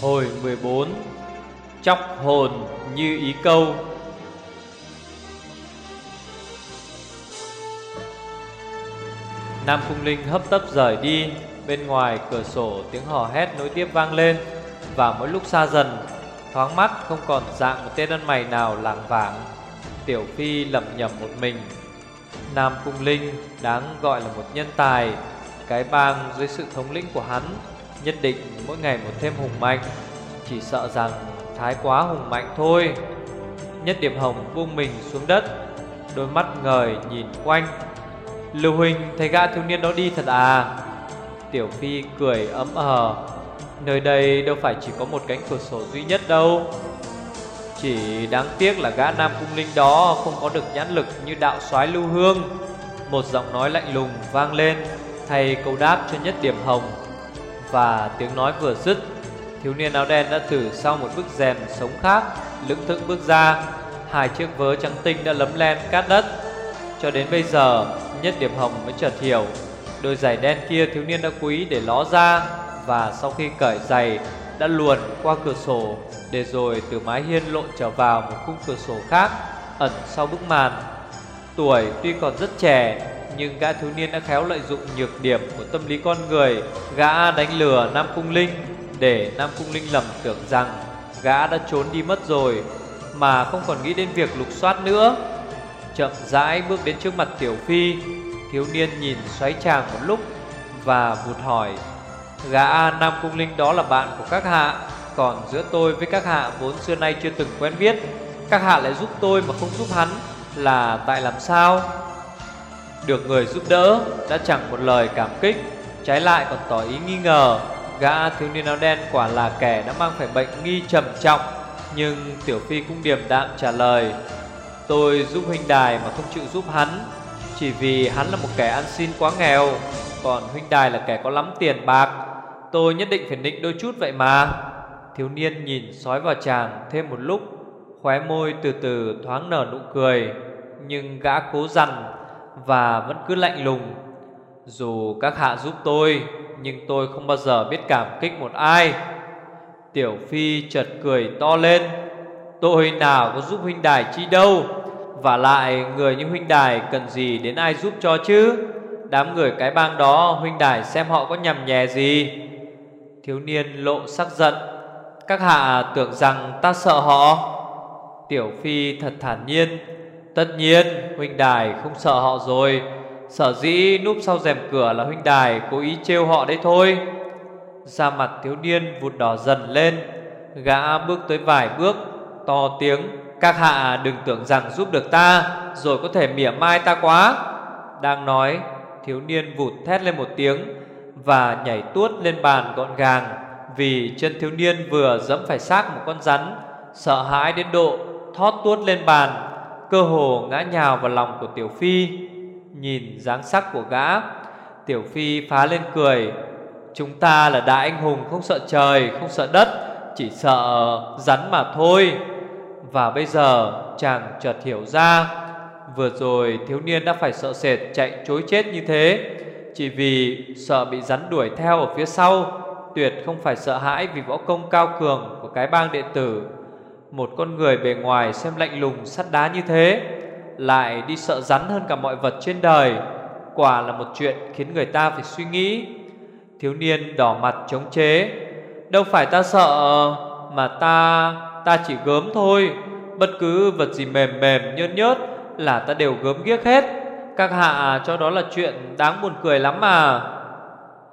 Hồi 14 Chóc hồn như ý câu. Nam Cung Linh hấp tấp rời đi, Bên ngoài cửa sổ tiếng hò hét nối tiếp vang lên, Và mỗi lúc xa dần, Thoáng mắt không còn dạng một tên ăn mày nào lảng vảng. Tiểu Phi lẩm nhẩm một mình. Nam Cung Linh đáng gọi là một nhân tài, Cái bang dưới sự thống lĩnh của hắn. Nhất định mỗi ngày một thêm hùng mạnh. Chỉ sợ rằng thái quá hùng mạnh thôi. Nhất điểm hồng buông mình xuống đất, Đôi mắt ngời nhìn quanh. Lưu Huynh, thấy gã thiếu niên đó đi thật à? Tiểu Phi cười ấm ờ. Nơi đây đâu phải chỉ có một cánh cửa sổ duy nhất đâu. Chỉ đáng tiếc là gã nam cung linh đó Không có được nhãn lực như đạo soái lưu hương. Một giọng nói lạnh lùng vang lên, Thay câu đáp cho nhất điểm hồng. Và tiếng nói vừa dứt, Thiếu niên áo đen đã từ sau một bức rèm sống khác, Lững thững bước ra. Hai chiếc vớ trắng tinh đã lấm len cát đất. Cho đến bây giờ, Nhất điểm hồng mới chợt hiểu. Đôi giày đen kia thiếu niên đã quý để ló ra Và sau khi cởi giày, Đã luồn qua cửa sổ Để rồi từ mái hiên lộn trở vào Một khung cửa sổ khác, Ẩn sau bức màn. Tuổi tuy còn rất trẻ nhưng gã thiếu niên đã khéo lợi dụng nhược điểm Của tâm lý con người, Gã đánh lừa Nam Cung Linh Để Nam Cung Linh lầm tưởng rằng Gã đã trốn đi mất rồi, Mà không còn nghĩ đến việc lục soát nữa. Chậm rãi bước đến trước mặt Tiểu Phi, Thiếu niên nhìn xoáy chàng một lúc Và vụt hỏi, Gã Nam Cung Linh đó là bạn của các hạ, Còn giữa tôi với các hạ vốn xưa nay chưa từng quen biết, Các hạ lại giúp tôi mà không giúp hắn, Là tại làm sao? Được người giúp đỡ Đã chẳng một lời cảm kích. Trái lại còn tỏ ý nghi ngờ. Gã thiếu niên áo đen quả là kẻ đã mang phải bệnh nghi trầm trọng. Nhưng Tiểu Phi cũng điềm đạm trả lời, Tôi giúp huynh đài mà không chịu giúp hắn. Chỉ vì hắn là một kẻ ăn xin quá nghèo, Còn huynh đài là kẻ có lắm tiền bạc. Tôi nhất định phải nịnh đôi chút vậy mà. Thiếu niên nhìn sói vào chàng thêm một lúc, Khóe môi từ từ thoáng nở nụ cười. Nhưng gã cố dằn và vẫn cứ lạnh lùng. Dù các hạ giúp tôi, Nhưng tôi không bao giờ biết cảm kích một ai. Tiểu Phi chợt cười to lên. Tôi nào có giúp huynh đài chi đâu, Và lại người như huynh đài cần gì đến ai giúp cho chứ? Đám người cái bang đó, huynh đài xem họ có nhầm nhè gì? Thiếu niên lộ sắc giận. Các hạ tưởng rằng ta sợ họ. Tiểu Phi thật thản nhiên. Tất nhiên, huynh đài không sợ họ rồi. Sở dĩ núp sau rèm cửa là huynh đài cố ý trêu họ đấy thôi. Da mặt thiếu niên vụt đỏ dần lên, Gã bước tới vài bước, To tiếng, Các hạ đừng tưởng rằng giúp được ta, Rồi có thể mỉa mai ta quá. Đang nói, Thiếu niên vụt thét lên một tiếng Và nhảy tuốt lên bàn gọn gàng Vì chân thiếu niên vừa dẫm phải xác một con rắn, Sợ hãi đến độ Thót tuốt lên bàn Cơ hồ ngã nhào vào lòng của Tiểu Phi, Nhìn dáng sắc của gã. Tiểu Phi phá lên cười, Chúng ta là đại anh hùng không sợ trời, Không sợ đất, Chỉ sợ rắn mà thôi. Và bây giờ chàng chợt hiểu ra, Vừa rồi thiếu niên đã phải sợ sệt chạy chối chết như thế, Chỉ vì sợ bị rắn đuổi theo ở phía sau, Tuyệt không phải sợ hãi vì võ công cao cường của cái bang đệ tử. Một con người bề ngoài xem lạnh lùng, sắt đá như thế, Lại đi sợ rắn hơn cả mọi vật trên đời. Quả là một chuyện khiến người ta phải suy nghĩ. Thiếu niên đỏ mặt chống chế. Đâu phải ta sợ, Mà ta Ta chỉ gớm thôi. Bất cứ vật gì mềm mềm nhớt nhớt Là ta đều gớm ghiếc hết. Các hạ, cho đó là chuyện đáng buồn cười lắm mà.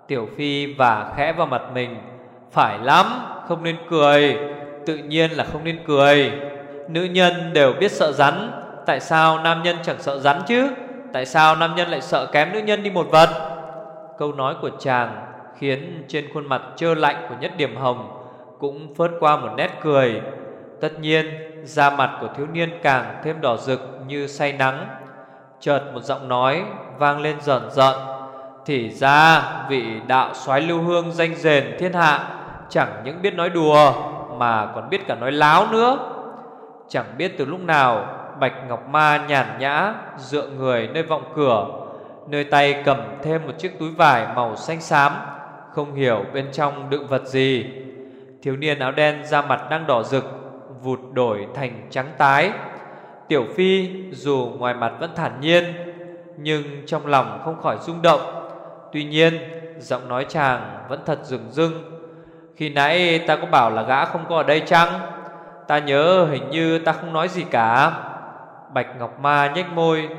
Tiểu Phi và khẽ vào mặt mình. Phải lắm, Không nên cười. Tự nhiên là không nên cười. Nữ nhân đều biết sợ rắn, Tại sao nam nhân chẳng sợ rắn chứ? Tại sao nam nhân lại sợ kém nữ nhân đi một vật? Câu nói của chàng Khiến trên khuôn mặt trơ lạnh của nhất điểm hồng Cũng phớt qua một nét cười. Tất nhiên, da mặt của thiếu niên càng thêm đỏ rực như say nắng. Chợt một giọng nói vang lên dần dần Thì ra vị đạo soái lưu hương danh rền thiên hạ Chẳng những biết nói đùa mà còn biết cả nói láo nữa. Chẳng biết từ lúc nào, Bạch Ngọc Ma nhàn nhã dựa người nơi vọng cửa, Nơi tay cầm thêm một chiếc túi vải màu xanh xám, Không hiểu bên trong đựng vật gì. Thiếu niên áo đen da mặt đang đỏ rực, Vụt đổi thành trắng tái. Tiểu Phi dù ngoài mặt vẫn thản nhiên, Nhưng trong lòng không khỏi rung động. Tuy nhiên, giọng nói chàng vẫn thật rừng rưng. Khi nãy ta có bảo là gã không có ở đây chăng? Ta nhớ hình như ta không nói gì cả. Bạch Ngọc Ma nhếch môi.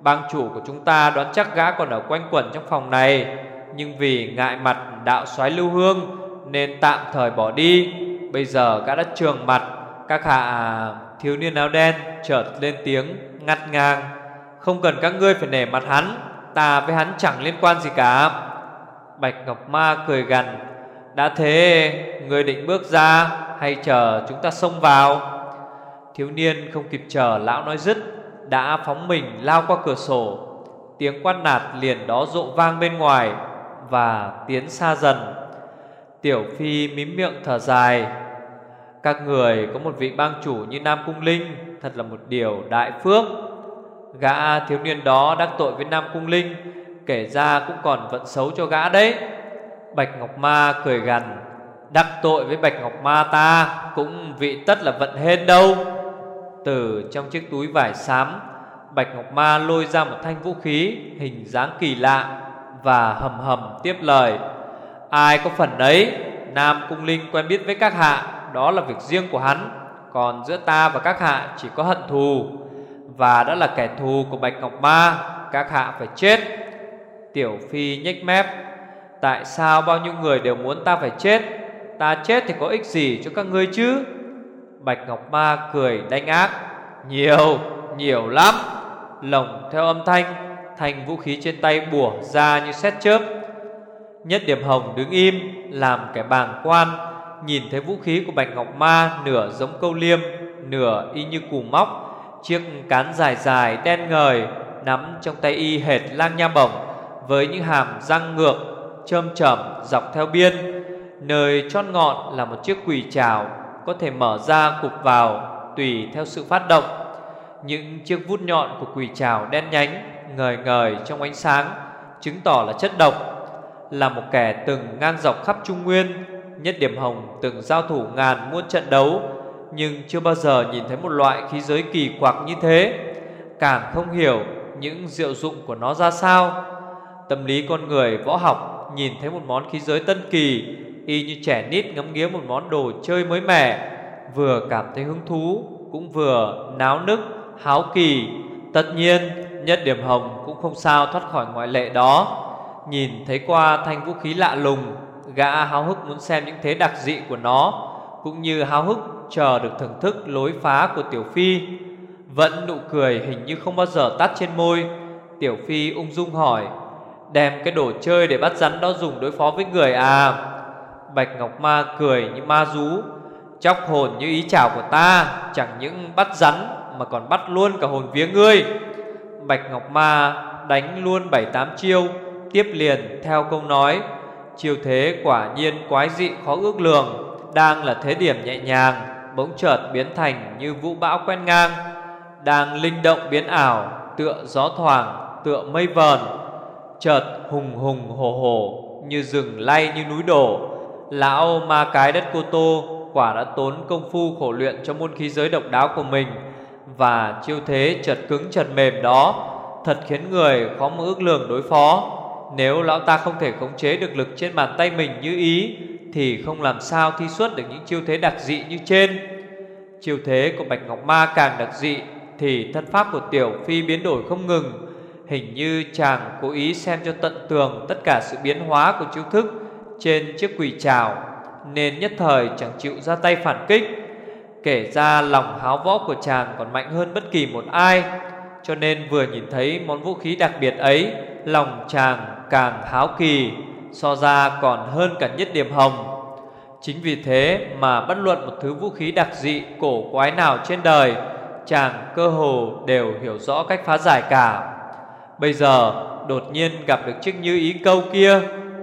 Bang chủ của chúng ta đoán chắc gã còn ở quanh quẩn trong phòng này. Nhưng vì ngại mặt đạo soái lưu hương, Nên tạm thời bỏ đi. Bây giờ gã đã trường mặt. Các hạ thiếu niên áo đen chợt lên tiếng, ngắt ngang. Không cần các ngươi phải nể mặt hắn. Ta với hắn chẳng liên quan gì cả. Bạch Ngọc Ma cười gằn. Đã thế, người định bước ra, Hay chờ chúng ta xông vào? Thiếu niên không kịp chờ, lão nói dứt, Đã phóng mình lao qua cửa sổ. Tiếng quan nạt liền đó rộ vang bên ngoài Và tiến xa dần. Tiểu Phi mím miệng thở dài, Các người có một vị bang chủ như Nam Cung Linh, Thật là một điều đại phước. Gã thiếu niên đó đắc tội với Nam Cung Linh, Kể ra cũng còn vận xấu cho gã đấy. Bạch Ngọc Ma cười gằn, Đắc tội với Bạch Ngọc Ma ta Cũng vị tất là vận hên đâu. Từ trong chiếc túi vải xám, Bạch Ngọc Ma lôi ra một thanh vũ khí Hình dáng kỳ lạ Và hầm hầm tiếp lời, Ai có phần đấy Nam Cung Linh quen biết với các hạ, Đó là việc riêng của hắn, Còn giữa ta và các hạ chỉ có hận thù, Và đã là kẻ thù của Bạch Ngọc Ma, Các hạ phải chết. Tiểu Phi nhếch mép Tại sao bao nhiêu người đều muốn ta phải chết? Ta chết thì có ích gì cho các ngươi chứ? Bạch Ngọc Ma cười đanh ác. Nhiều, nhiều lắm. Lồng theo âm thanh Thành vũ khí trên tay bùa ra như xét chớp. Nhất điểm hồng đứng im Làm kẻ bàng quan Nhìn thấy vũ khí của Bạch Ngọc Ma Nửa giống câu liêm Nửa y như củ móc. Chiếc cán dài dài đen ngời Nắm trong tay y hệt lang nha bổng Với những hàm răng ngược Chơm chậm dọc theo biên. Nơi chót ngọn là một chiếc quỳ trào Có thể mở ra cục vào, Tùy theo sự phát động. Những chiếc vút nhọn của quỳ trào đen nhánh, Ngời ngời trong ánh sáng, Chứng tỏ là chất độc. Là một kẻ từng ngang dọc khắp Trung Nguyên, Nhất điểm hồng từng giao thủ ngàn muôn trận đấu, Nhưng chưa bao giờ nhìn thấy một loại khí giới kỳ quặc như thế. Càng không hiểu những diệu dụng của nó ra sao. Tâm lý con người võ học nhìn thấy một món khí giới tân kỳ Y như trẻ nít ngắm nghía một món đồ chơi mới mẻ Vừa cảm thấy hứng thú Cũng vừa náo nức, háo kỳ. Tất nhiên Nhất điểm hồng cũng không sao thoát khỏi ngoại lệ đó. Nhìn thấy qua thanh vũ khí lạ lùng Gã háo hức muốn xem những thế đặc dị của nó Cũng như háo hức chờ được thưởng thức lối phá của Tiểu Phi. Vẫn nụ cười hình như không bao giờ tắt trên môi Tiểu Phi ung dung hỏi Đem cái đồ chơi để bắt rắn đó dùng đối phó với người à. Bạch Ngọc Ma cười như ma rú, Chóc hồn như ý chào của ta, Chẳng những bắt rắn Mà còn bắt luôn cả hồn vía ngươi. Bạch Ngọc Ma đánh luôn bảy tám chiêu, Tiếp liền theo câu nói, Chiêu thế quả nhiên quái dị khó ước lường, Đang là thế điểm nhẹ nhàng, Bỗng chợt biến thành như vũ bão quen ngang, Đang linh động biến ảo, Tựa gió thoảng, Tựa mây vờn Chợt hùng hùng hổ hổ Như rừng lay như núi đổ. Lão ma cái đất Cô Tô Quả đã tốn công phu khổ luyện cho môn khí giới độc đáo của mình Và chiêu thế chật cứng chật mềm đó Thật khiến người khó mà ước lường đối phó. Nếu lão ta không thể khống chế được lực trên bàn tay mình như ý, Thì không làm sao thi xuất được những chiêu thế đặc dị như trên. Chiêu thế của Bạch Ngọc Ma càng đặc dị, Thì thân pháp của Tiểu Phi biến đổi không ngừng. Hình như chàng cố ý xem cho tận tường tất cả sự biến hóa của chiêu thức trên chiếc quỷ trào nên nhất thời chẳng chịu ra tay phản kích. Kể ra lòng háo võ của chàng còn mạnh hơn bất kỳ một ai, cho nên vừa nhìn thấy món vũ khí đặc biệt ấy, lòng chàng càng háo kỳ, so ra còn hơn cả nhất điểm hồng. Chính vì thế mà bất luận một thứ vũ khí đặc dị cổ quái nào trên đời, chàng cơ hồ đều hiểu rõ cách phá giải cả. Bây giờ, đột nhiên gặp được chiếc như ý câu kia,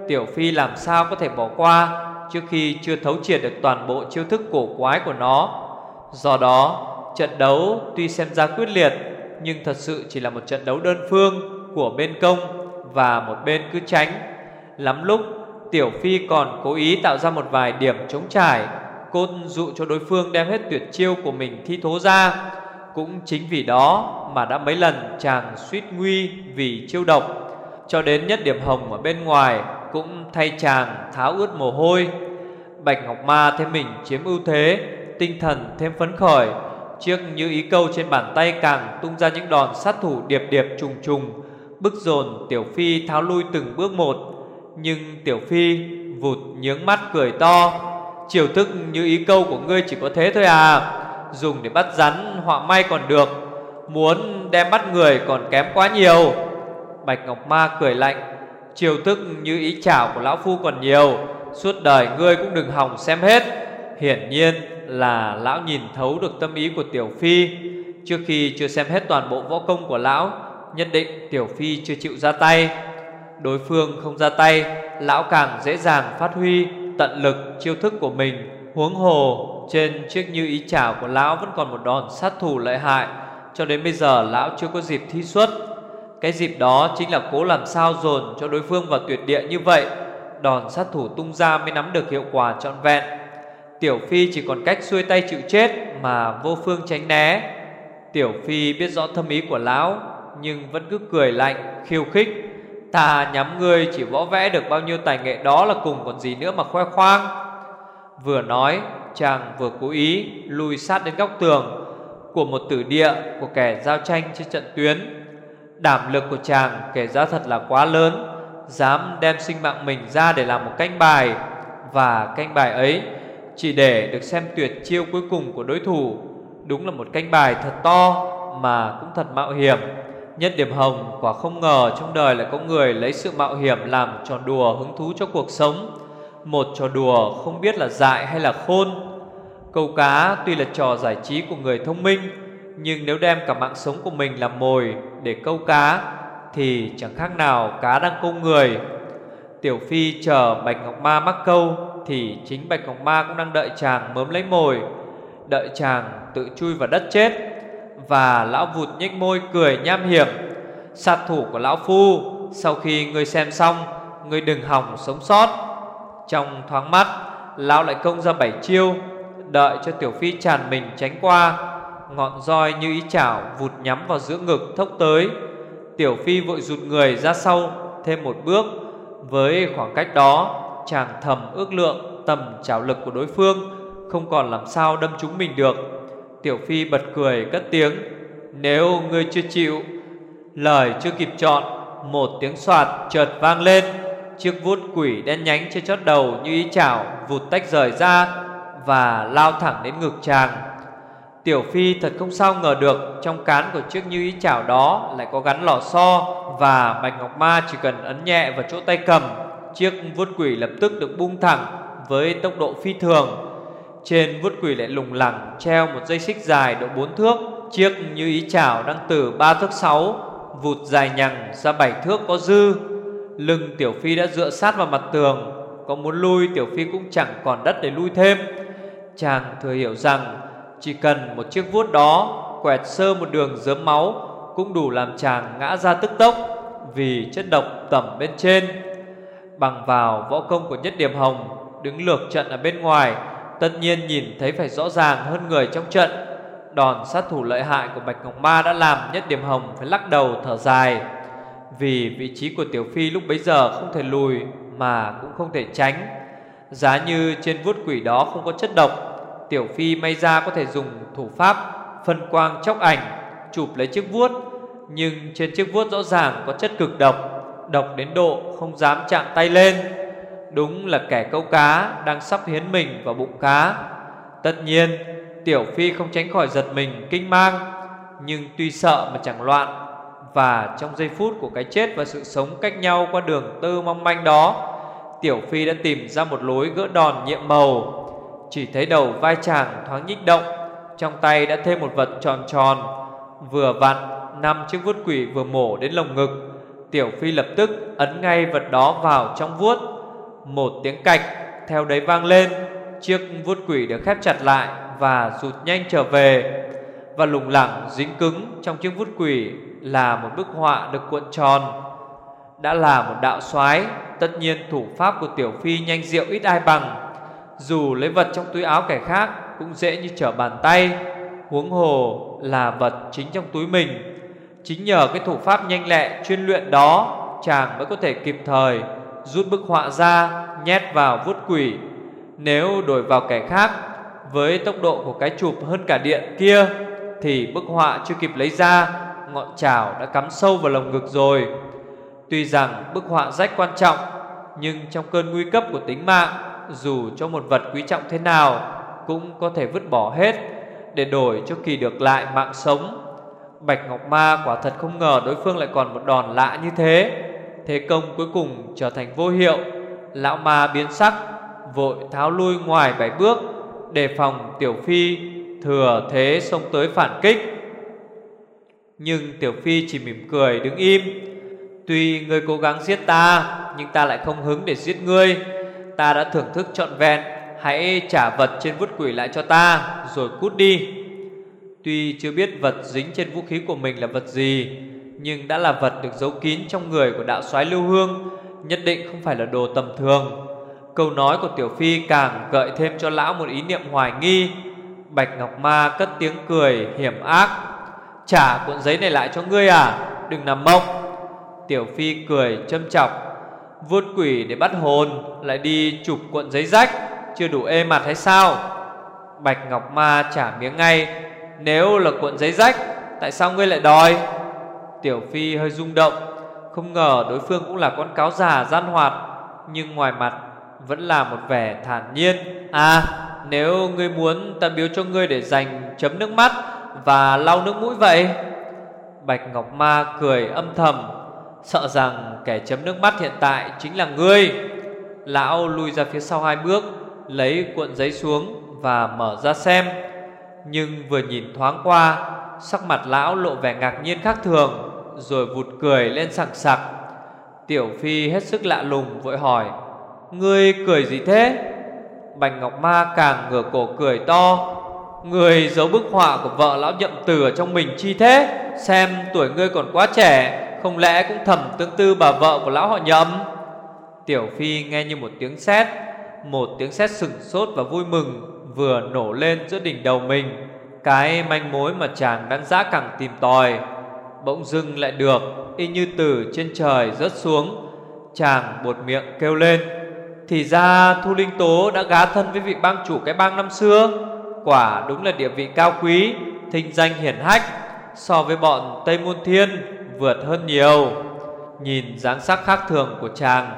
Tiểu Phi làm sao có thể bỏ qua Trước khi chưa thấu triệt được toàn bộ chiêu thức cổ quái của nó? Do đó, trận đấu tuy xem ra quyết liệt, Nhưng thật sự chỉ là một trận đấu đơn phương của bên công Và một bên cứ tránh. Lắm lúc, Tiểu Phi còn cố ý tạo ra một vài điểm chống trải, côn dụ cho đối phương đem hết tuyệt chiêu của mình thi thố ra. Cũng chính vì đó mà đã mấy lần chàng suýt nguy vì chiêu độc. Cho đến nhất điểm hồng ở bên ngoài Cũng thay chàng tháo ướt mồ hôi. Bạch Ngọc Ma thấy mình chiếm ưu thế, Tinh thần thêm phấn khởi Chiếc như ý câu trên bàn tay càng tung ra những đòn sát thủ điệp điệp trùng trùng, Bức dồn Tiểu Phi tháo lui từng bước một. Nhưng Tiểu Phi vụt nhướng mắt cười to Chiều thức như ý câu của ngươi chỉ có thế thôi à? Dùng để bắt rắn, họa may còn được. Muốn đem bắt người còn kém quá nhiều. Bạch Ngọc Ma cười lạnh Chiều thức như ý chảo của Lão Phu còn nhiều. Suốt đời ngươi cũng đừng hòng xem hết. Hiển nhiên là Lão nhìn thấu được tâm ý của Tiểu Phi. Trước khi chưa xem hết toàn bộ võ công của Lão, Nhất định Tiểu Phi chưa chịu ra tay. Đối phương không ra tay, Lão càng dễ dàng phát huy Tận lực chiêu thức của mình, Huống hồ trên chiếc như ý chảo của Lão Vẫn còn một đòn sát thủ lợi hại. Cho đến bây giờ, Lão chưa có dịp thi xuất. Cái dịp đó chính là cố làm sao dồn cho đối phương vào tuyệt địa như vậy. Đòn sát thủ tung ra mới nắm được hiệu quả trọn vẹn. Tiểu Phi chỉ còn cách xuôi tay chịu chết Mà vô phương tránh né. Tiểu Phi biết rõ thâm ý của Lão, Nhưng vẫn cứ cười lạnh, khiêu khích. Ta nhắm ngươi chỉ võ vẽ được bao nhiêu tài nghệ đó là cùng còn gì nữa mà khoe khoang. Vừa nói chàng vừa cố ý lùi sát đến góc tường Của một tử địa của kẻ giao tranh trên trận tuyến. Đảm lực của chàng kể ra thật là quá lớn, Dám đem sinh mạng mình ra để làm một canh bài. Và canh bài ấy chỉ để được xem tuyệt chiêu cuối cùng của đối thủ. Đúng là một canh bài thật to Mà cũng thật mạo hiểm. Nhất điểm hồng quả không ngờ trong đời lại có người lấy sự mạo hiểm làm trò đùa hứng thú cho cuộc sống. Một trò đùa không biết là dại hay là khôn. Câu cá tuy là trò giải trí của người thông minh, Nhưng nếu đem cả mạng sống của mình làm mồi để câu cá, Thì chẳng khác nào cá đang câu người. Tiểu Phi chờ Bạch Ngọc Ma mắc câu, Thì chính Bạch Ngọc Ma cũng đang đợi chàng mớm lấy mồi. Đợi chàng tự chui vào đất chết, Và lão vụt nhếch môi cười nham hiểm. Sát thủ của lão phu, Sau khi ngươi xem xong, Ngươi đừng hỏng sống sót. Trong thoáng mắt Lão lại công ra bảy chiêu, Đợi cho Tiểu Phi tràn mình tránh qua. Ngọn roi như ý chảo Vụt nhắm vào giữa ngực thốc tới. Tiểu Phi vội rụt người ra sau, Thêm một bước. Với khoảng cách đó, Chàng thầm ước lượng tầm trảo lực của đối phương, Không còn làm sao đâm chúng mình được. Tiểu Phi bật cười cất tiếng, Nếu ngươi chưa chịu, Lời chưa kịp chọn, Một tiếng soạt chợt vang lên. Chiếc vuốt quỷ đen nhánh trên chót đầu như ý chảo Vụt tách rời ra Và lao thẳng đến ngực chàng. Tiểu Phi thật không sao ngờ được Trong cán của chiếc như ý chảo đó Lại có gắn lò xo Và Bạch Ngọc Ma chỉ cần ấn nhẹ vào chỗ tay cầm, Chiếc vuốt quỷ lập tức được bung thẳng Với tốc độ phi thường. Trên vuốt quỷ lại lùng lẳng Treo một dây xích dài độ 4 thước, Chiếc như ý chảo đang từ 3 thước 6 Vụt dài nhằng ra 7 thước có dư. Lưng Tiểu Phi đã dựa sát vào mặt tường. Có muốn lui, Tiểu Phi cũng chẳng còn đất để lui thêm. Chàng thừa hiểu rằng, chỉ cần một chiếc vuốt đó Quẹt sơ một đường dớm máu, Cũng đủ làm chàng ngã ra tức tốc, Vì chất độc tẩm bên trên. Bằng vào võ công của Nhất Điểm Hồng, Đứng lược trận ở bên ngoài, Tất nhiên nhìn thấy phải rõ ràng hơn người trong trận. Đòn sát thủ lợi hại của Bạch Ngọc Ma Đã làm Nhất Điểm Hồng phải lắc đầu thở dài. Vì vị trí của Tiểu Phi lúc bấy giờ không thể lùi Mà cũng không thể tránh Giá như trên vuốt quỷ đó không có chất độc Tiểu Phi may ra có thể dùng thủ pháp phân quang chóc ảnh chụp lấy chiếc vuốt, nhưng trên chiếc vuốt rõ ràng có chất cực độc, độc đến độ không dám chạm tay lên. Đúng là kẻ câu cá đang sắp hiến mình vào bụng cá. Tất nhiên, Tiểu Phi không tránh khỏi giật mình kinh mang, nhưng tuy sợ mà chẳng loạn. Và trong giây phút của cái chết và sự sống cách nhau qua đường tơ mong manh đó, Tiểu Phi đã tìm ra một lối gỡ đòn nhiệm màu. Chỉ thấy đầu vai chàng thoáng nhích động Trong tay đã thêm một vật tròn tròn. Vừa vặn năm chiếc vuốt quỷ vừa mổ đến lồng ngực Tiểu Phi lập tức ấn ngay vật đó vào trong vuốt. Một tiếng cạch theo đấy vang lên Chiếc vuốt quỷ được khép chặt lại Và rụt nhanh trở về. Và lủng lẳng dính cứng trong chiếc vuốt quỷ là một bức họa được cuộn tròn, Đã là một đạo soái, Tất nhiên thủ pháp của Tiểu Phi nhanh diệu ít ai bằng. Dù lấy vật trong túi áo kẻ khác Cũng dễ như trở bàn tay, Huống hồ là vật chính trong túi mình. Chính nhờ cái thủ pháp nhanh lẹ chuyên luyện đó, Chàng mới có thể kịp thời Rút bức họa ra, Nhét vào vuốt quỷ. Nếu đổi vào kẻ khác, Với tốc độ của cái chụp hơn cả điện kia, Thì bức họa chưa kịp lấy ra Ngọn chảo đã cắm sâu vào lồng ngực rồi. Tuy rằng bức họa rách quan trọng, Nhưng trong cơn nguy cấp của tính mạng, Dù cho một vật quý trọng thế nào, Cũng có thể vứt bỏ hết Để đổi cho kỳ được lại mạng sống. Bạch Ngọc Ma quả thật không ngờ đối phương lại còn một đòn lạ như thế. Thế công cuối cùng trở thành vô hiệu. Lão ma biến sắc, Vội tháo lui ngoài bảy bước, Đề phòng Tiểu Phi, Thừa thế xông tới phản kích. Nhưng Tiểu Phi chỉ mỉm cười, đứng im. Tuy ngươi cố gắng giết ta, Nhưng ta lại không hứng để giết ngươi. Ta đã thưởng thức trọn vẹn, Hãy trả vật trên vút quỷ lại cho ta, Rồi cút đi. Tuy chưa biết vật dính trên vũ khí của mình là vật gì, Nhưng đã là vật được giấu kín trong người của đạo soái Lưu Hương, Nhất định không phải là đồ tầm thường. Câu nói của Tiểu Phi càng gợi thêm cho lão một ý niệm hoài nghi. Bạch Ngọc Ma cất tiếng cười hiểm ác. Trả cuộn giấy này lại cho ngươi à? Đừng nằm mộng. Tiểu Phi cười châm chọc. Vuốt quỷ để bắt hồn, Lại đi chụp cuộn giấy rách. Chưa đủ ê mặt hay sao? Bạch Ngọc Ma trả miếng ngay. Nếu là cuộn giấy rách, Tại sao ngươi lại đòi? Tiểu Phi hơi rung động. Không ngờ đối phương cũng là con cáo già gian hoạt, Nhưng ngoài mặt Vẫn là một vẻ thản nhiên. À nếu ngươi muốn, ta biếu cho ngươi để dành chấm nước mắt. Và lau nước mũi vậy? Bạch Ngọc Ma cười âm thầm, Sợ rằng kẻ chấm nước mắt hiện tại chính là ngươi. Lão lui ra phía sau hai bước, Lấy cuộn giấy xuống và mở ra xem. Nhưng vừa nhìn thoáng qua, Sắc mặt lão lộ vẻ ngạc nhiên khác thường, Rồi vụt cười lên sảng sặc. Tiểu Phi hết sức lạ lùng, vội hỏi, Ngươi cười gì thế? Bạch Ngọc Ma càng ngửa cổ cười to Người giấu bức họa của vợ lão nhậm từ ở trong mình chi thế? Xem tuổi ngươi còn quá trẻ, Không lẽ cũng thầm tương tư bà vợ của lão họ nhậm? Tiểu Phi nghe như một tiếng sét, Một tiếng sét sừng sốt và vui mừng Vừa nổ lên giữa đỉnh đầu mình. Cái manh mối mà chàng đang dã cẳng tìm tòi, Bỗng dưng lại được, Y như từ trên trời rớt xuống. Chàng buột miệng kêu lên, Thì ra Thu Linh Tố đã gá thân với vị bang chủ cái bang năm xưa. Quả đúng là địa vị cao quý, Thinh danh hiển hách So với bọn Tây Môn Thiên Vượt hơn nhiều. Nhìn dáng sắc khác thường của chàng,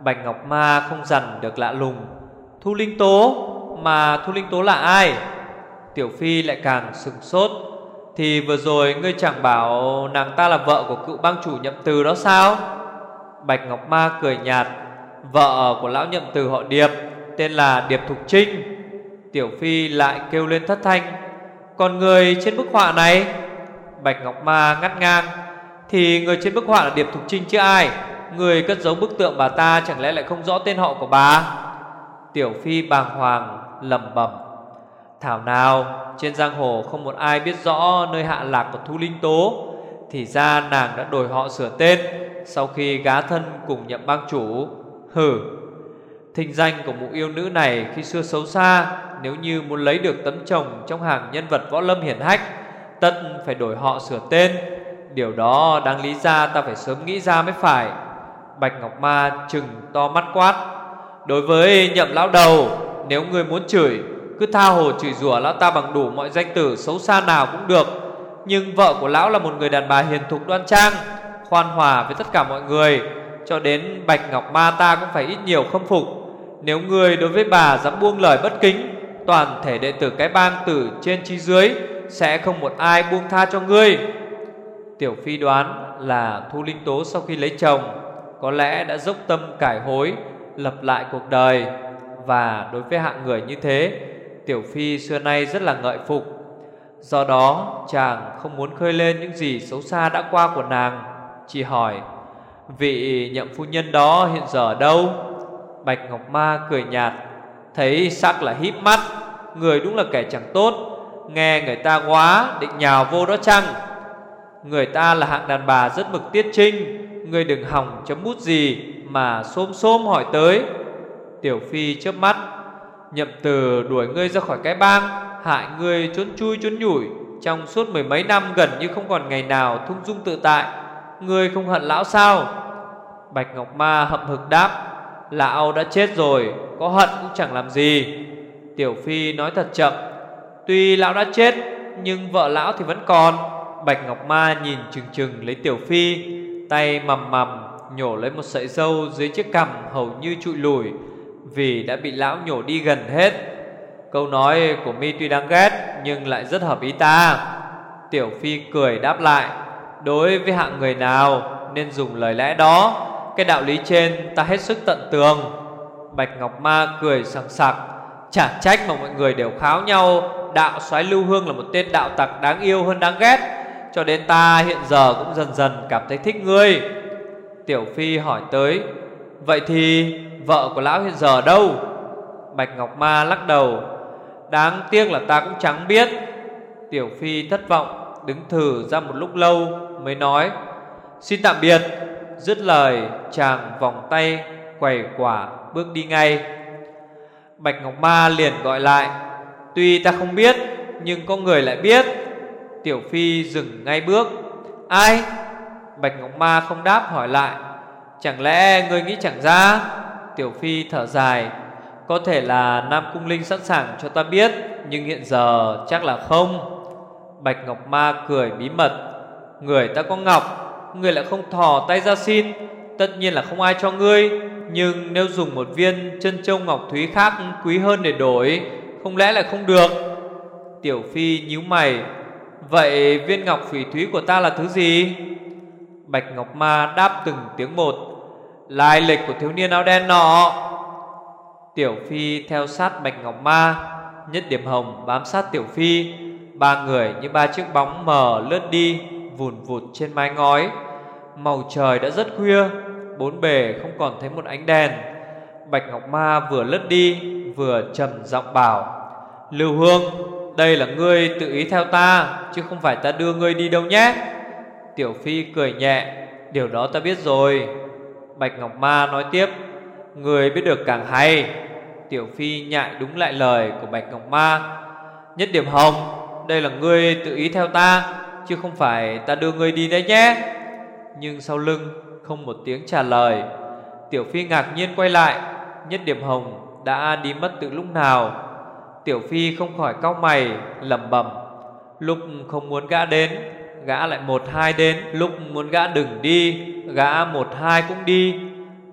Bạch Ngọc Ma không dằn được lạ lùng. Thu Linh Tố? Mà Thu Linh Tố là ai? Tiểu Phi lại càng sừng sốt. Thì vừa rồi ngươi chẳng bảo Nàng ta là vợ của cựu bang chủ nhậm từ đó sao? Bạch Ngọc Ma cười nhạt. Vợ của lão nhậm từ họ Điệp, Tên là Điệp Thục Trinh. Tiểu Phi lại kêu lên thất thanh, Còn người trên bức họa này? Bạch Ngọc Ma ngắt ngang, Thì người trên bức họa là Điệp Thục Trinh chứ ai? Người cất giấu bức tượng bà ta Chẳng lẽ lại không rõ tên họ của bà? Tiểu Phi bàng hoàng lầm bẩm, Thảo nào, Trên giang hồ không một ai biết rõ Nơi hạ lạc của Thu Linh Tố, Thì ra nàng đã đổi họ sửa tên Sau khi gá thân cùng nhậm bang chủ. Hử Thình danh của mụ yêu nữ này khi xưa xấu xa nếu như muốn lấy được tấm chồng Trong hàng nhân vật võ lâm hiển hách, Tất phải đổi họ sửa tên. Điều đó đáng lý ra ta phải sớm nghĩ ra mới phải. Bạch Ngọc Ma chừng to mắt quát. Đối với nhậm lão đầu, Nếu người muốn chửi, Cứ tha hồ chửi rủa lão ta bằng đủ mọi danh tử xấu xa nào cũng được. Nhưng vợ của lão là một người đàn bà hiền thục đoan trang, Khoan hòa với tất cả mọi người, Cho đến Bạch Ngọc Ma ta cũng phải ít nhiều khâm phục. Nếu người đối với bà dám buông lời bất kính Toàn thể đệ tử cái bang từ trên chi dưới Sẽ không một ai buông tha cho ngươi. Tiểu Phi đoán là Thu Linh Tố sau khi lấy chồng, Có lẽ đã dốc tâm cải hối, Lập lại cuộc đời. Và đối với hạng người như thế, Tiểu Phi xưa nay rất là ngợi phục. Do đó, chàng không muốn khơi lên những gì xấu xa đã qua của nàng. Chỉ hỏi, Vị nhậm phu nhân đó hiện giờ ở đâu? Bạch Ngọc Ma cười nhạt, Thấy sắc là híp mắt. Người đúng là kẻ chẳng tốt. Nghe người ta quá định nhào vô đó chăng? Người ta là hạng đàn bà rất mực tiết trinh. Người đừng hỏng chấm bút gì Mà xôm xôm hỏi tới. Tiểu Phi chớp mắt. Nhậm từ đuổi ngươi ra khỏi cái bang, Hại ngươi trốn chui trốn nhủi. Trong suốt mười mấy năm gần như không còn ngày nào thung dung tự tại. Ngươi không hận lão sao? Bạch Ngọc Ma hậm hực đáp. Lão đã chết rồi, Có hận cũng chẳng làm gì. Tiểu Phi nói thật chậm, Tuy lão đã chết, Nhưng vợ lão thì vẫn còn. Bạch Ngọc Ma nhìn chừng chừng lấy Tiểu Phi, Tay mầm mầm Nhổ lấy một sợi dâu dưới chiếc cằm Hầu như trụi lùi Vì đã bị lão nhổ đi gần hết. Câu nói của mi tuy đáng ghét, Nhưng lại rất hợp ý ta. Tiểu Phi cười đáp lại, Đối với hạng người nào Nên dùng lời lẽ đó, Cái đạo lý trên ta hết sức tận tường. Bạch Ngọc Ma cười sảng sặc Chả trách mà mọi người đều kháo nhau, Đạo soái Lưu Hương là một tên đạo tặc đáng yêu hơn đáng ghét, Cho đến ta hiện giờ cũng dần dần cảm thấy thích ngươi. Tiểu Phi hỏi tới, Vậy thì vợ của lão hiện giờ đâu? Bạch Ngọc Ma lắc đầu, Đáng tiếc là ta cũng chẳng biết. Tiểu Phi thất vọng, Đứng thử ra một lúc lâu Mới nói, Xin tạm biệt. Dứt lời, chàng vòng tay Quẩy quả bước đi ngay. Bạch Ngọc Ma liền gọi lại, Tuy ta không biết, Nhưng có người lại biết. Tiểu Phi dừng ngay bước. Ai? Bạch Ngọc Ma không đáp hỏi lại. Chẳng lẽ người nghĩ chẳng ra? Tiểu Phi thở dài. Có thể là Nam Cung Linh sẵn sàng cho ta biết, Nhưng hiện giờ chắc là không. Bạch Ngọc Ma cười bí mật. Người ta có ngọc, Người lại không thò tay ra xin, Tất nhiên là không ai cho ngươi. Nhưng nếu dùng một viên chân châu ngọc thúy khác quý hơn để đổi, Không lẽ lại không được? Tiểu Phi nhíu mày. Vậy viên ngọc phỉ thúy của ta là thứ gì? Bạch Ngọc Ma đáp từng tiếng một. Lai lịch của thiếu niên áo đen nọ. Tiểu Phi theo sát Bạch Ngọc Ma, Nhất điểm hồng bám sát Tiểu Phi. Ba người như ba chiếc bóng mờ lướt đi, Vùn vụt trên mái ngói. Màu trời đã rất khuya Bốn bề, không còn thấy một ánh đèn. Bạch Ngọc Ma vừa lướt đi, Vừa trầm giọng bảo, Lưu Hương, Đây là ngươi tự ý theo ta, Chứ không phải ta đưa ngươi đi đâu nhé. Tiểu Phi cười nhẹ, Điều đó ta biết rồi. Bạch Ngọc Ma nói tiếp Người biết được càng hay. Tiểu Phi nhại đúng lại lời của Bạch Ngọc Ma, Nhất điểm hồng, Đây là ngươi tự ý theo ta, Chứ không phải ta đưa ngươi đi đấy nhé. Nhưng sau lưng không một tiếng trả lời. Tiểu Phi ngạc nhiên quay lại, Nhất điểm hồng đã đi mất từ lúc nào? Tiểu Phi không khỏi cau mày, lẩm bẩm, Lúc không muốn gã đến, Gã lại một hai đến. Lúc muốn gã đừng đi, Gã một hai cũng đi.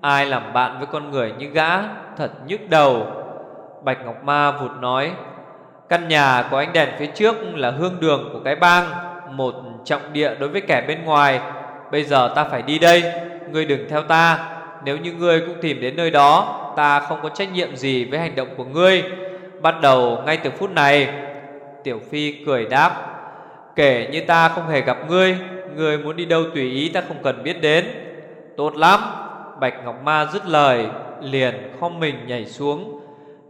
Ai làm bạn với con người như gã, Thật nhức đầu. Bạch Ngọc Ma vụt nói, Căn nhà có ánh đèn phía trước là hương đường của cái bang, Một trọng địa đối với kẻ bên ngoài. Bây giờ ta phải đi đây. Ngươi đừng theo ta. Nếu như ngươi cũng tìm đến nơi đó, Ta không có trách nhiệm gì với hành động của ngươi. Bắt đầu ngay từ phút này. Tiểu Phi cười đáp, Kể như ta không hề gặp ngươi Ngươi muốn đi đâu tùy ý ta không cần biết đến. Tốt lắm. Bạch Ngọc Ma dứt lời, Liền khom mình nhảy xuống.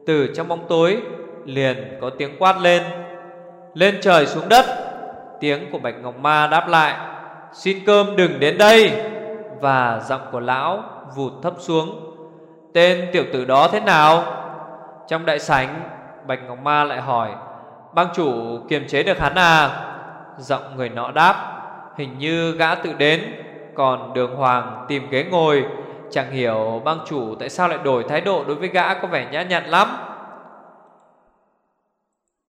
Từ trong bóng tối, Liền có tiếng quát lên. Lên trời xuống đất. Tiếng của Bạch Ngọc Ma đáp lại. Xin cơm đừng đến đây. Và giọng của lão vụt thấp xuống. Tên tiểu tử đó thế nào? Trong đại sảnh, Bạch Ngọc Ma lại hỏi, Bang chủ kiềm chế được hắn à? Giọng người nọ đáp, Hình như gã tự đến, Còn đường hoàng tìm ghế ngồi. Chẳng hiểu bang chủ tại sao lại đổi thái độ đối với gã có vẻ nhã nhặn lắm.